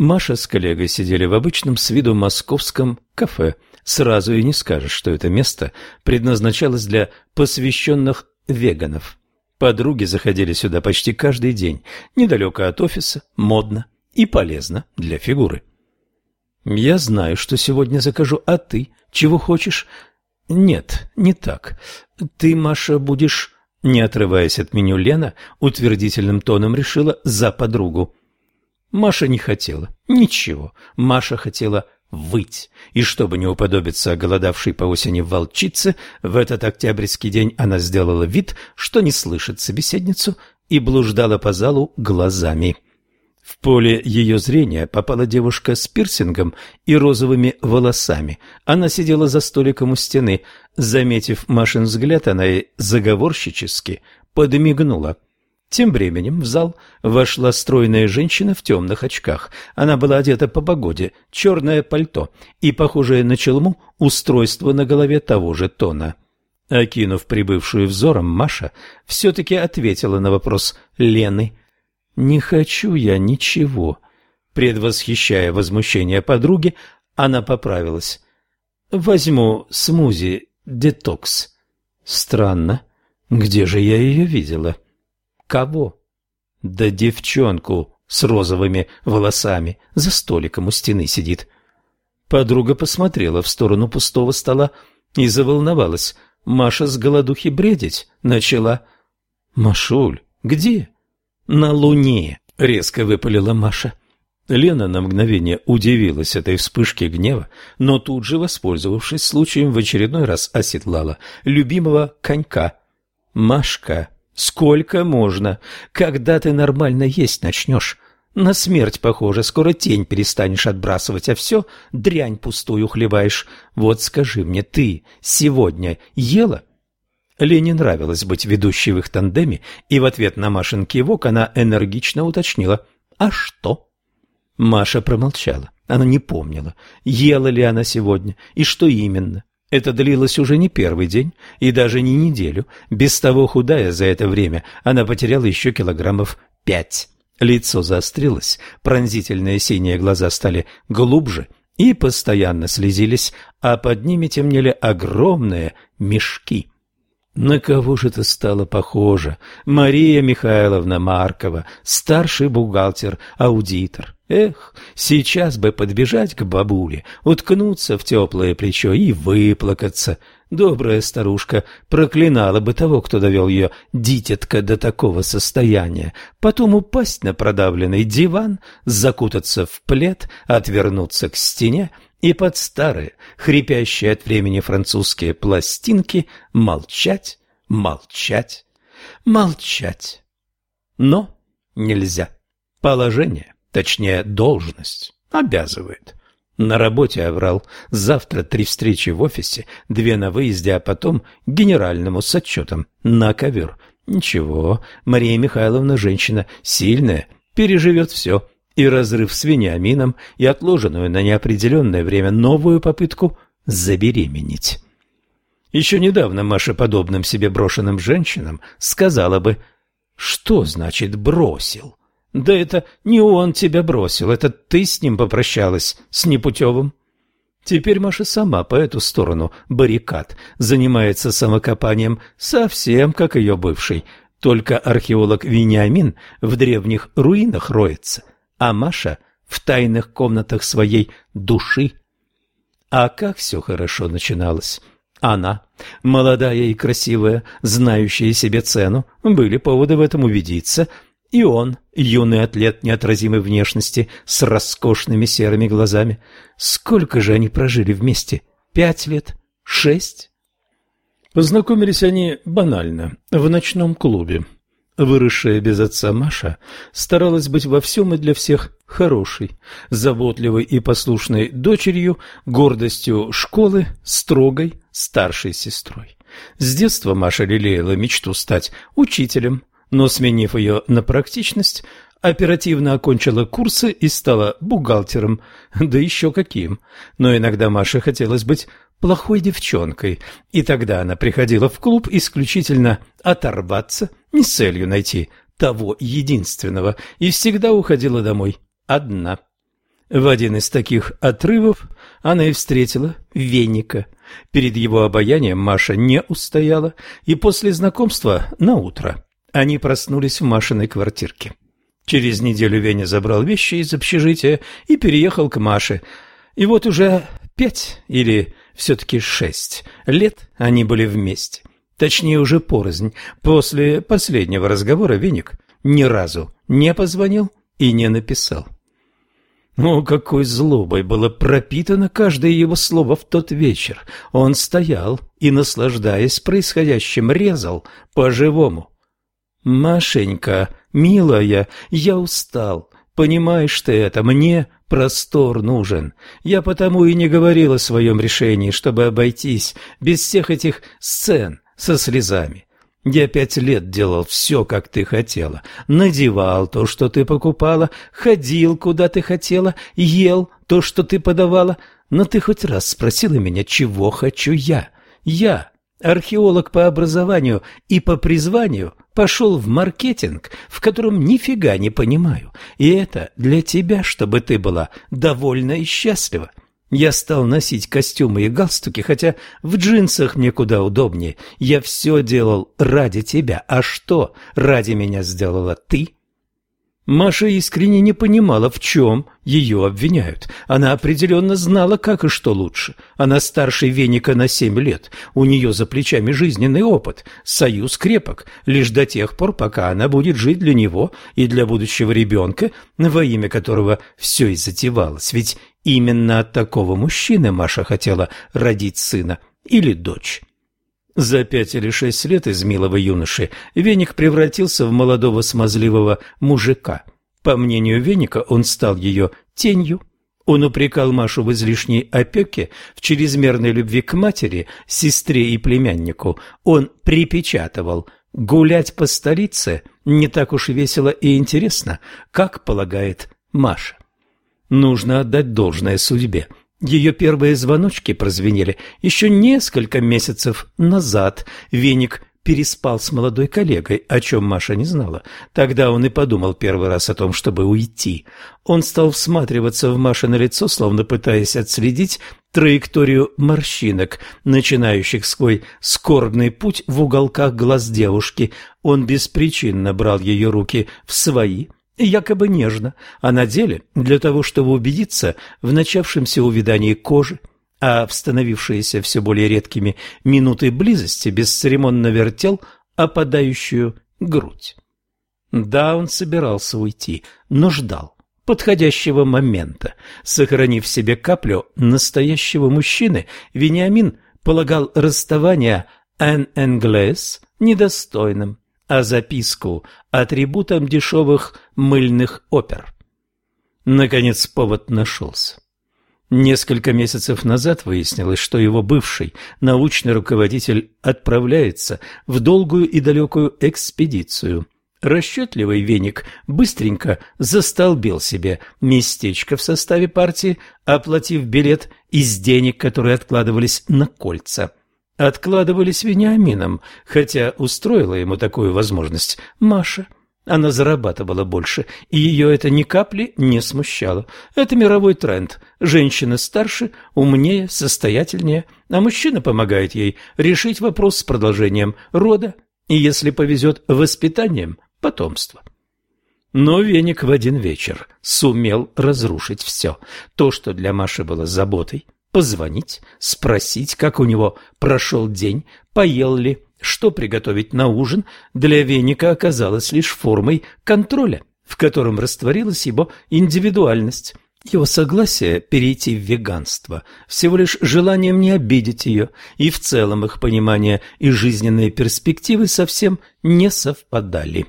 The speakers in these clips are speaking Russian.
Маша с коллегой сидели в обычном с виду московском кафе. Сразу и не скажешь, что это место предназначалось для посвященных веганов. Подруги заходили сюда почти каждый день, недалеко от офиса, модно и полезно для фигуры. «Я знаю, что сегодня закажу, а ты чего хочешь?» «Нет, не так. Ты, Маша, будешь...» Не отрываясь от меню, Лена утвердительным тоном решила за подругу. Маша не хотела. Ничего. Маша хотела выть. И чтобы не уподобиться оголодавшей по осени волчице, в этот октябрьский день она сделала вид, что не слышит собеседницу и блуждала по залу глазами. В поле ее зрения попала девушка с пирсингом и розовыми волосами. Она сидела за столиком у стены. Заметив Машин взгляд, она заговорщически подмигнула. Тем временем в зал вошла стройная женщина в темных очках. Она была одета по погоде, черное пальто и, похожее на челму, устройство на голове того же тона. Окинув прибывшую взором, Маша все-таки ответила на вопрос Лены. «Не хочу я ничего». Предвосхищая возмущение подруги, она поправилась. «Возьму смузи детокс». «Странно. Где же я ее видела?» Кого? Да девчонку с розовыми волосами за столиком у стены сидит. Подруга посмотрела в сторону пустого стола и заволновалась. Маша с голодухи бредить начала. «Машуль, где?» «На луне», — резко выпалила Маша. Лена на мгновение удивилась этой вспышке гнева, но тут же, воспользовавшись случаем, в очередной раз оседлала любимого конька. «Машка, Сколько можно? Когда ты нормально есть начнешь? На смерть похоже, скоро тень перестанешь отбрасывать, а все дрянь пустую хлебаешь. Вот скажи мне, ты сегодня ела? Лене нравилось быть ведущей в их тандеме, и в ответ на Машин кивок она энергично уточнила. «А что?» Маша промолчала. Она не помнила, ела ли она сегодня и что именно. Это длилось уже не первый день и даже не неделю. Без того худая за это время она потеряла еще килограммов пять. Лицо заострилось, пронзительные синие глаза стали глубже и постоянно слезились, а под ними темнели огромные мешки. На кого же это стало похоже? Мария Михайловна Маркова, старший бухгалтер-аудитор. Эх, сейчас бы подбежать к бабуле, уткнуться в теплое плечо и выплакаться. Добрая старушка проклинала бы того, кто довел ее дитятка до такого состояния, потом упасть на продавленный диван, закутаться в плед, отвернуться к стене и под старые, хрипящие от времени французские пластинки молчать, молчать, молчать. Но нельзя. Положение, точнее должность, обязывает. На работе оврал. Завтра три встречи в офисе, две на выезде, а потом генеральному с отчетом на ковер. Ничего, Мария Михайловна женщина сильная, переживет все и разрыв с Вениамином, и отложенную на неопределенное время новую попытку забеременеть. Еще недавно Маша подобным себе брошенным женщинам сказала бы, что значит «бросил». Да это не он тебя бросил, это ты с ним попрощалась, с непутевым. Теперь Маша сама по эту сторону баррикад занимается самокопанием, совсем как ее бывший. Только археолог Вениамин в древних руинах роется, а Маша в тайных комнатах своей души. А как все хорошо начиналось. Она, молодая и красивая, знающая себе цену, были поводы в этом убедиться, и он, юный атлет неотразимой внешности, с роскошными серыми глазами. Сколько же они прожили вместе? Пять лет? Шесть? Познакомились они банально, в ночном клубе. Выросшая без отца Маша старалась быть во всем и для всех хорошей, заботливой и послушной дочерью, гордостью школы, строгой старшей сестрой. С детства Маша лелеяла мечту стать учителем, но, сменив ее на практичность, оперативно окончила курсы и стала бухгалтером, да еще каким. Но иногда Маше хотелось быть плохой девчонкой, и тогда она приходила в клуб исключительно оторваться, не с целью найти того единственного, и всегда уходила домой одна. В один из таких отрывов она и встретила Веника. Перед его обаянием Маша не устояла, и после знакомства на утро они проснулись в Машиной квартирке. Через неделю Веня забрал вещи из общежития и переехал к Маше. И вот уже пять или все-таки шесть лет они были вместе. Точнее, уже порознь. После последнего разговора Веник ни разу не позвонил и не написал. Ну, какой злобой было пропитано каждое его слово в тот вечер. Он стоял и, наслаждаясь происходящим, резал по-живому. «Машенька, милая, я устал. Понимаешь ты это, мне простор нужен. Я потому и не говорил о своем решении, чтобы обойтись без всех этих сцен со слезами. Я пять лет делал все, как ты хотела. Надевал то, что ты покупала, ходил, куда ты хотела, ел то, что ты подавала. Но ты хоть раз спросила меня, чего хочу я? Я, археолог по образованию и по призванию, пошел в маркетинг, в котором нифига не понимаю. И это для тебя, чтобы ты была довольна и счастлива. Я стал носить костюмы и галстуки, хотя в джинсах мне куда удобнее. Я все делал ради тебя. А что ради меня сделала ты? Маша искренне не понимала, в чем ее обвиняют. Она определенно знала, как и что лучше. Она старше Веника на семь лет. У нее за плечами жизненный опыт. Союз крепок, лишь до тех пор, пока она будет жить для него и для будущего ребенка, во имя которого все и затевалось. Ведь именно от такого мужчины Маша хотела родить сына или дочь. За пять или шесть лет из милого юноши Веник превратился в молодого смазливого мужика. По мнению Веника, он стал ее тенью. Он упрекал Машу в излишней опеке, в чрезмерной любви к матери, сестре и племяннику. Он припечатывал «гулять по столице не так уж весело и интересно, как полагает Маша». Нужно отдать должное судьбе. Ее первые звоночки прозвенели еще несколько месяцев назад. Веник переспал с молодой коллегой, о чем Маша не знала. Тогда он и подумал первый раз о том, чтобы уйти. Он стал всматриваться в Маше на лицо, словно пытаясь отследить траекторию морщинок, начинающих свой скорбный путь в уголках глаз девушки. Он беспричинно брал ее руки в свои – якобы нежно, а на деле для того, чтобы убедиться в начавшемся увядании кожи, а в становившиеся все более редкими минуты близости бесцеремонно вертел опадающую грудь. Да, он собирался уйти, но ждал подходящего момента. Сохранив в себе каплю настоящего мужчины, Вениамин полагал расставание «en anglais» недостойным а записку – атрибутом дешевых мыльных опер. Наконец повод нашелся. Несколько месяцев назад выяснилось, что его бывший научный руководитель отправляется в долгую и далекую экспедицию. Расчетливый веник быстренько застолбил себе местечко в составе партии, оплатив билет из денег, которые откладывались на кольца – откладывались Вениамином, хотя устроила ему такую возможность Маша. Она зарабатывала больше, и ее это ни капли не смущало. Это мировой тренд. Женщина старше, умнее, состоятельнее, а мужчина помогает ей решить вопрос с продолжением рода и, если повезет, воспитанием потомства. Но веник в один вечер сумел разрушить все. То, что для Маши было заботой – позвонить, спросить, как у него прошел день, поел ли, что приготовить на ужин, для веника оказалось лишь формой контроля, в котором растворилась его индивидуальность. Его согласие перейти в веганство всего лишь желанием не обидеть ее, и в целом их понимание и жизненные перспективы совсем не совпадали.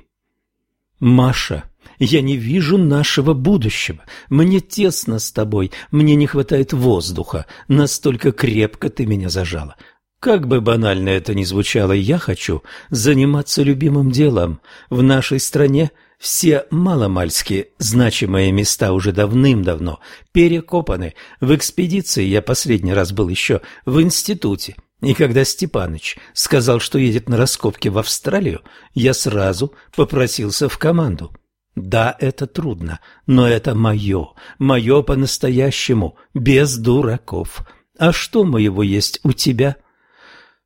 Маша я не вижу нашего будущего. Мне тесно с тобой, мне не хватает воздуха. Настолько крепко ты меня зажала. Как бы банально это ни звучало, я хочу заниматься любимым делом. В нашей стране все маломальски значимые места уже давным-давно перекопаны. В экспедиции я последний раз был еще в институте. И когда Степаныч сказал, что едет на раскопки в Австралию, я сразу попросился в команду. Да, это трудно, но это мое, мое по-настоящему, без дураков. А что моего есть у тебя?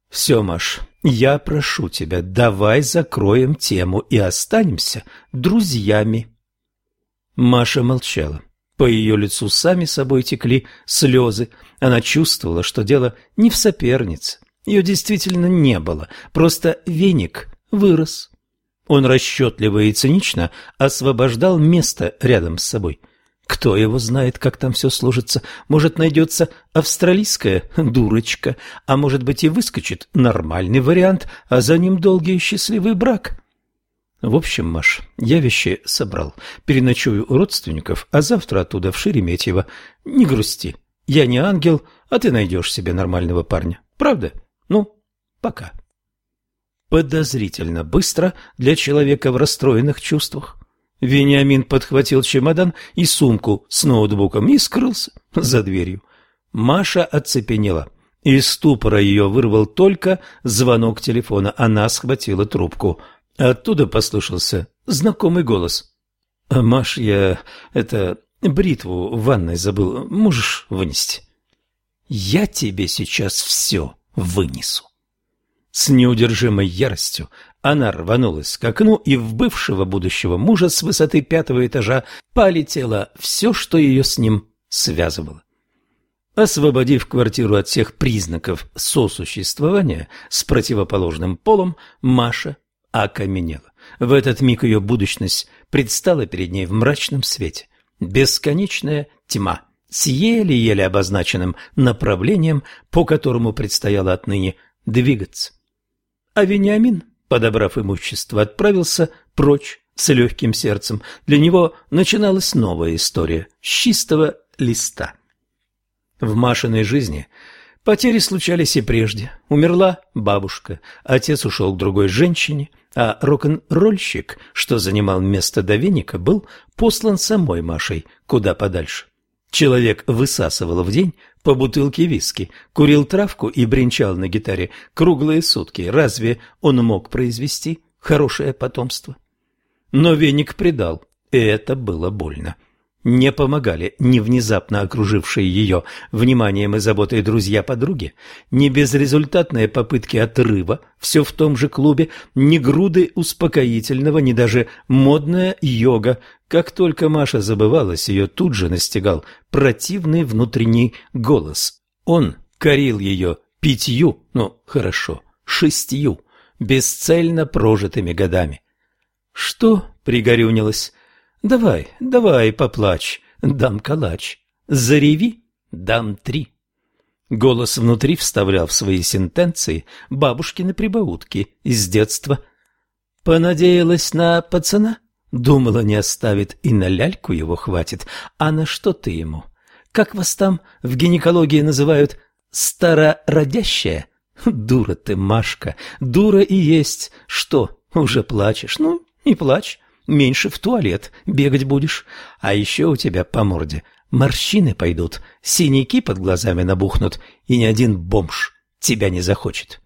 Все, Маш, я прошу тебя, давай закроем тему и останемся друзьями. Маша молчала. По ее лицу сами собой текли слезы. Она чувствовала, что дело не в сопернице. Ее действительно не было, просто веник вырос. Он расчетливо и цинично освобождал место рядом с собой. Кто его знает, как там все сложится? Может, найдется австралийская дурочка, а может быть и выскочит нормальный вариант, а за ним долгий и счастливый брак. В общем, Маш, я вещи собрал. Переночую у родственников, а завтра оттуда в Шереметьево. Не грусти. Я не ангел, а ты найдешь себе нормального парня. Правда? Ну, пока. Подозрительно быстро для человека в расстроенных чувствах. Вениамин подхватил чемодан и сумку с ноутбуком и скрылся за дверью. Маша оцепенела. Из ступора ее вырвал только звонок телефона. Она схватила трубку. Оттуда послышался знакомый голос. «А, «Маш, я... это... бритву в ванной забыл. Можешь вынести?» «Я тебе сейчас все вынесу». С неудержимой яростью она рванулась к окну, и в бывшего будущего мужа с высоты пятого этажа полетело все, что ее с ним связывало. Освободив квартиру от всех признаков сосуществования с противоположным полом, Маша окаменела. В этот миг ее будущность предстала перед ней в мрачном свете. Бесконечная тьма с еле-еле обозначенным направлением, по которому предстояло отныне двигаться. А Вениамин, подобрав имущество, отправился прочь с легким сердцем. Для него начиналась новая история с чистого листа. В Машиной жизни потери случались и прежде. Умерла бабушка, отец ушел к другой женщине, а рок-н-ролльщик, что занимал место Довеника, был послан самой Машей куда подальше. Человек высасывал в день по бутылке виски, курил травку и бренчал на гитаре круглые сутки. Разве он мог произвести хорошее потомство? Но веник предал, и это было больно. Не помогали ни внезапно окружившие ее вниманием и заботой друзья-подруги, ни безрезультатные попытки отрыва, все в том же клубе, ни груды успокоительного, ни даже модная йога. Как только Маша забывалась, ее тут же настигал противный внутренний голос. Он корил ее пятью, ну, хорошо, шестью, бесцельно прожитыми годами. «Что?» — пригорюнилась. Давай, давай, поплачь, дам калач. Зареви, дам три. Голос внутри вставлял в свои сентенции бабушкины прибаутки из детства. Понадеялась на пацана? Думала, не оставит, и на ляльку его хватит. А на что ты ему? Как вас там в гинекологии называют? Старородящая? Дура ты, Машка, дура и есть. Что, уже плачешь? Ну, не плачь меньше в туалет бегать будешь. А еще у тебя по морде морщины пойдут, синяки под глазами набухнут, и ни один бомж тебя не захочет.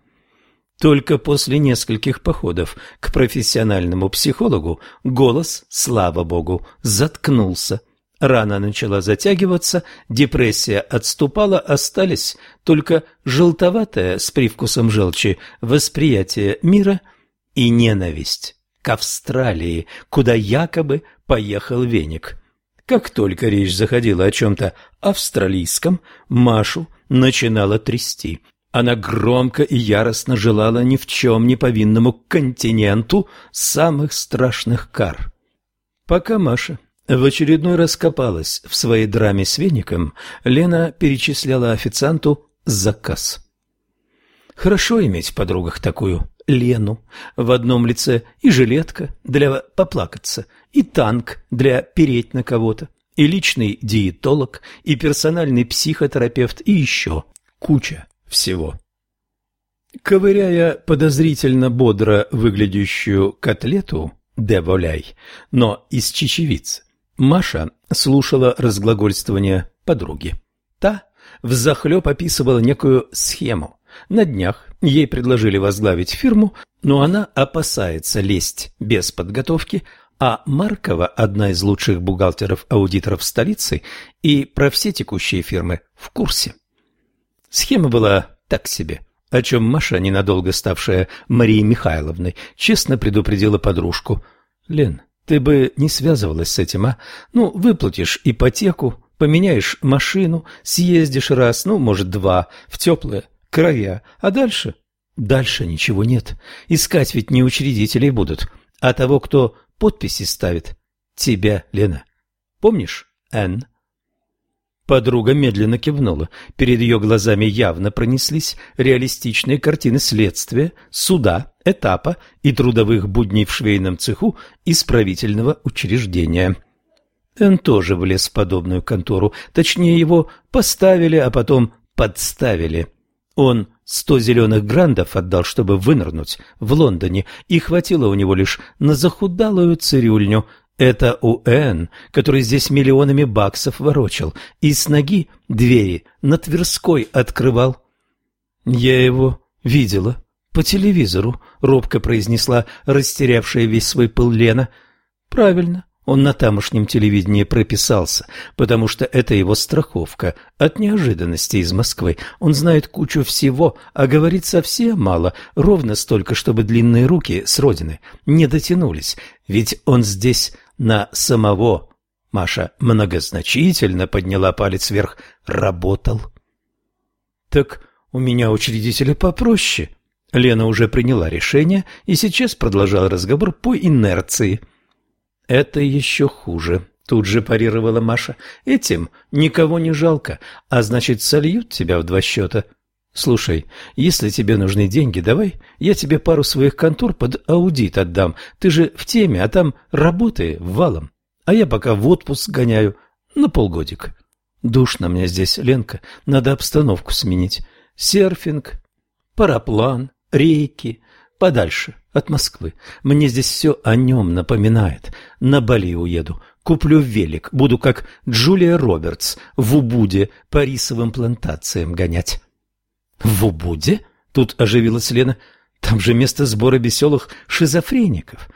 Только после нескольких походов к профессиональному психологу голос, слава богу, заткнулся. Рана начала затягиваться, депрессия отступала, остались только желтоватое с привкусом желчи восприятие мира и ненависть к Австралии, куда якобы поехал веник. Как только речь заходила о чем-то австралийском, Машу начинала трясти. Она громко и яростно желала ни в чем не повинному континенту самых страшных кар. Пока Маша в очередной раз копалась в своей драме с веником, Лена перечисляла официанту заказ. Хорошо иметь в подругах такую Лену в одном лице и жилетка для поплакаться, и танк для переть на кого-то, и личный диетолог, и персональный психотерапевт, и еще куча всего. Ковыряя подозрительно бодро выглядящую котлету де воляй, но из чечевицы, Маша слушала разглагольствование подруги. Та взахлеб описывала некую схему, на днях ей предложили возглавить фирму, но она опасается лезть без подготовки, а Маркова – одна из лучших бухгалтеров-аудиторов столицы и про все текущие фирмы в курсе. Схема была так себе, о чем Маша, ненадолго ставшая Марией Михайловной, честно предупредила подружку. «Лен, ты бы не связывалась с этим, а? Ну, выплатишь ипотеку, поменяешь машину, съездишь раз, ну, может, два, в теплые края, а дальше Дальше ничего нет. Искать ведь не учредителей будут, а того, кто подписи ставит. Тебя, Лена. Помнишь, Н? Подруга медленно кивнула. Перед ее глазами явно пронеслись реалистичные картины следствия, суда, этапа и трудовых будней в швейном цеху исправительного учреждения. Н тоже влез в подобную контору, точнее его поставили, а потом подставили. Он Сто зеленых грандов отдал, чтобы вынырнуть в Лондоне, и хватило у него лишь на захудалую цирюльню. Это Уэн, который здесь миллионами баксов ворочал, и с ноги двери на Тверской открывал. «Я его видела по телевизору», — робко произнесла растерявшая весь свой пыл Лена. «Правильно. Он на тамошнем телевидении прописался, потому что это его страховка от неожиданности из Москвы. Он знает кучу всего, а говорит совсем мало, ровно столько, чтобы длинные руки с родины не дотянулись. Ведь он здесь на самого. Маша многозначительно подняла палец вверх. Работал. Так у меня учредители попроще. Лена уже приняла решение и сейчас продолжала разговор по инерции. «Это еще хуже», — тут же парировала Маша. «Этим никого не жалко, а значит, сольют тебя в два счета». «Слушай, если тебе нужны деньги, давай я тебе пару своих контор под аудит отдам. Ты же в теме, а там работы валом. А я пока в отпуск гоняю на полгодик. Душно мне здесь, Ленка, надо обстановку сменить. Серфинг, параплан, рейки, подальше от Москвы. Мне здесь все о нем напоминает. На Бали уеду, куплю велик, буду как Джулия Робертс в Убуде по рисовым плантациям гонять. В Убуде? Тут оживилась Лена. Там же место сбора веселых шизофреников.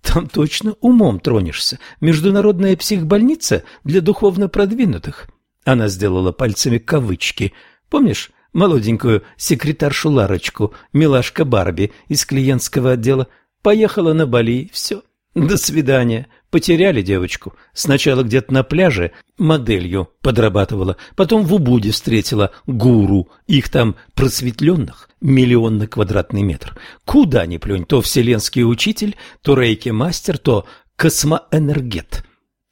Там точно умом тронешься. Международная психбольница для духовно продвинутых. Она сделала пальцами кавычки. Помнишь, молоденькую секретаршу Ларочку, милашка Барби из клиентского отдела, поехала на Бали, все. До свидания. Потеряли девочку. Сначала где-то на пляже моделью подрабатывала, потом в Убуде встретила гуру. Их там просветленных миллион на квадратный метр. Куда ни плюнь, то вселенский учитель, то рейки-мастер, то космоэнергет.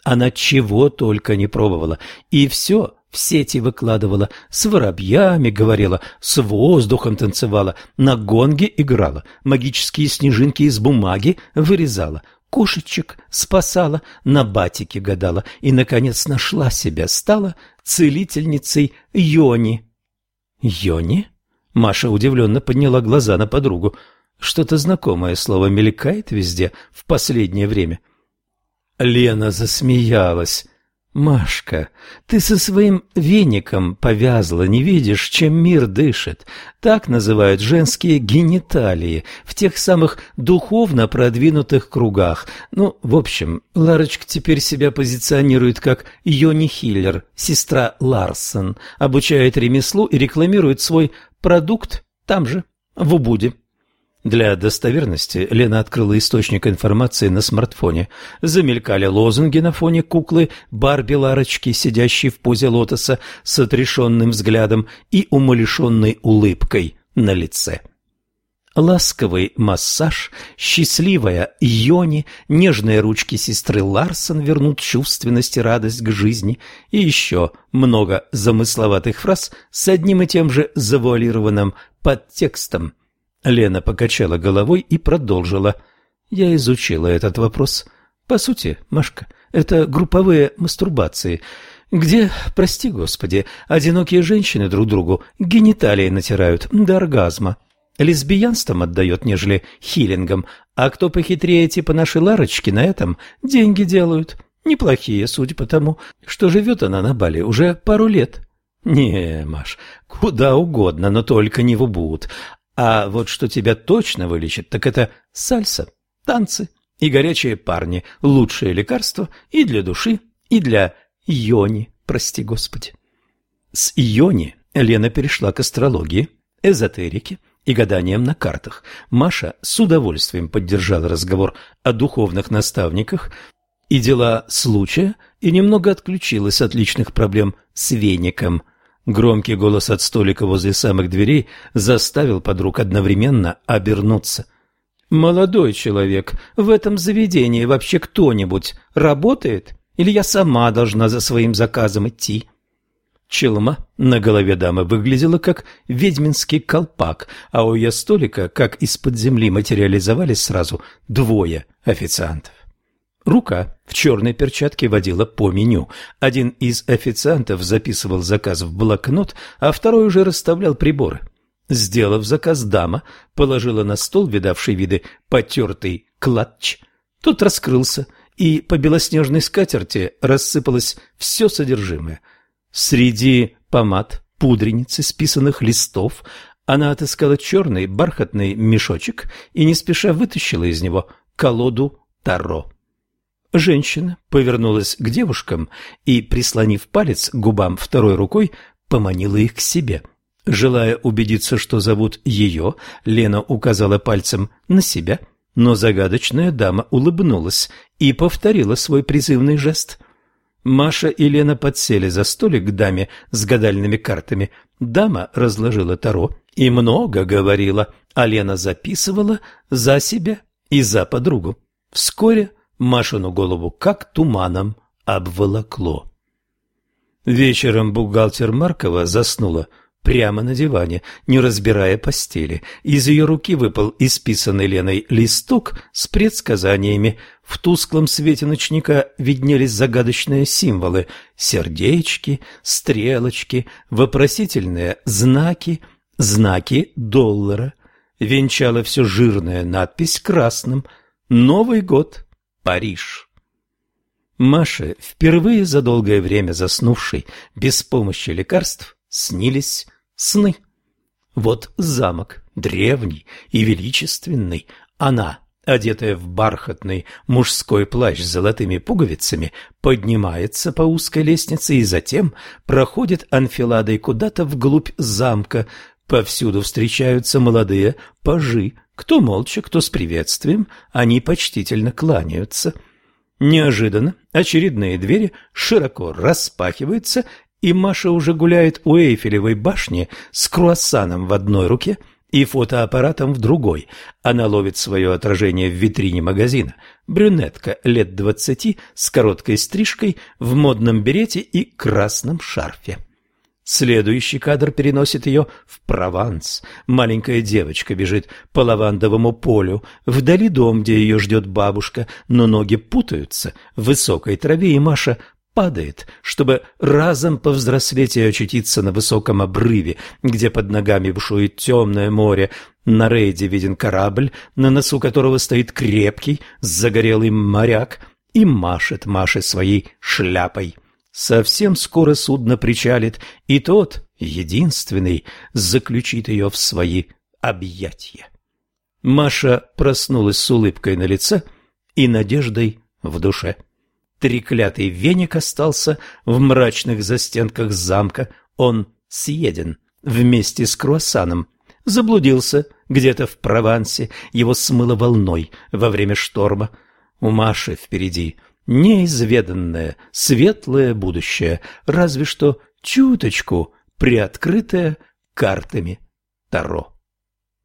Она чего только не пробовала. И все в сети выкладывала, с воробьями говорила, с воздухом танцевала, на гонге играла, магические снежинки из бумаги вырезала, кошечек спасала, на батике гадала и, наконец, нашла себя, стала целительницей Йони. Йони? Маша удивленно подняла глаза на подругу. Что-то знакомое слово мелькает везде в последнее время. Лена засмеялась. Машка, ты со своим веником повязла, не видишь, чем мир дышит. Так называют женские гениталии в тех самых духовно продвинутых кругах. Ну, в общем, Ларочка теперь себя позиционирует как Йони Хиллер, сестра Ларсон, обучает ремеслу и рекламирует свой продукт там же, в Убуде. Для достоверности Лена открыла источник информации на смартфоне. Замелькали лозунги на фоне куклы Барби-Ларочки, сидящей в позе лотоса с отрешенным взглядом и умалишенной улыбкой на лице. Ласковый массаж, счастливая Йони, нежные ручки сестры Ларсон вернут чувственность и радость к жизни и еще много замысловатых фраз с одним и тем же завуалированным подтекстом – Лена покачала головой и продолжила. Я изучила этот вопрос. По сути, Машка, это групповые мастурбации, где, прости господи, одинокие женщины друг другу гениталии натирают до оргазма. Лесбиянством отдает, нежели хилингом, а кто похитрее типа нашей Ларочки на этом деньги делают. Неплохие, судя по тому, что живет она на Бали уже пару лет. Не, Маш, куда угодно, но только не в Убуд. А вот что тебя точно вылечит, так это сальса, танцы и горячие парни – лучшее лекарство и для души, и для йони, прости господи. С йони Лена перешла к астрологии, эзотерике и гаданиям на картах. Маша с удовольствием поддержала разговор о духовных наставниках и дела случая и немного отключилась от личных проблем с веником. Громкий голос от столика возле самых дверей заставил подруг одновременно обернуться. «Молодой человек, в этом заведении вообще кто-нибудь работает? Или я сама должна за своим заказом идти?» Челма на голове дамы выглядела как ведьминский колпак, а у ее столика, как из-под земли, материализовались сразу двое официантов. Рука в черной перчатке водила по меню. Один из официантов записывал заказ в блокнот, а второй уже расставлял приборы. Сделав заказ, дама положила на стол видавший виды потертый клатч. Тот раскрылся, и по белоснежной скатерти рассыпалось все содержимое – Среди помад, пудреницы, списанных листов она отыскала черный бархатный мешочек и не спеша вытащила из него колоду Таро. Женщина повернулась к девушкам и, прислонив палец к губам второй рукой, поманила их к себе. Желая убедиться, что зовут ее, Лена указала пальцем на себя, но загадочная дама улыбнулась и повторила свой призывный жест. Маша и Лена подсели за столик к даме с гадальными картами. Дама разложила таро и много говорила, а Лена записывала за себя и за подругу. Вскоре Машину голову как туманом обволокло. Вечером бухгалтер Маркова заснула прямо на диване, не разбирая постели. Из ее руки выпал исписанный Леной листок с предсказаниями. В тусклом свете ночника виднелись загадочные символы – сердечки, стрелочки, вопросительные знаки, знаки доллара. Венчала все жирная надпись красным «Новый год, Париж». Маше, впервые за долгое время заснувшей без помощи лекарств, снились сны. Вот замок, древний и величественный, она, одетая в бархатный мужской плащ с золотыми пуговицами, поднимается по узкой лестнице и затем проходит анфиладой куда-то вглубь замка. Повсюду встречаются молодые пажи, кто молча, кто с приветствием, они почтительно кланяются. Неожиданно очередные двери широко распахиваются, и Маша уже гуляет у Эйфелевой башни с круассаном в одной руке и фотоаппаратом в другой. Она ловит свое отражение в витрине магазина. Брюнетка лет двадцати с короткой стрижкой, в модном берете и красном шарфе. Следующий кадр переносит ее в Прованс. Маленькая девочка бежит по лавандовому полю. Вдали дом, где ее ждет бабушка, но ноги путаются в высокой траве, и Маша падает, чтобы разом повзрослеть и очутиться на высоком обрыве, где под ногами бушует темное море. На рейде виден корабль, на носу которого стоит крепкий, загорелый моряк и машет Маше своей шляпой. Совсем скоро судно причалит, и тот, единственный, заключит ее в свои объятия. Маша проснулась с улыбкой на лице и надеждой в душе. Треклятый веник остался в мрачных застенках замка. Он съеден вместе с круассаном. Заблудился где-то в Провансе, его смыло волной во время шторма. У Маши впереди неизведанное светлое будущее, разве что чуточку приоткрытое картами Таро.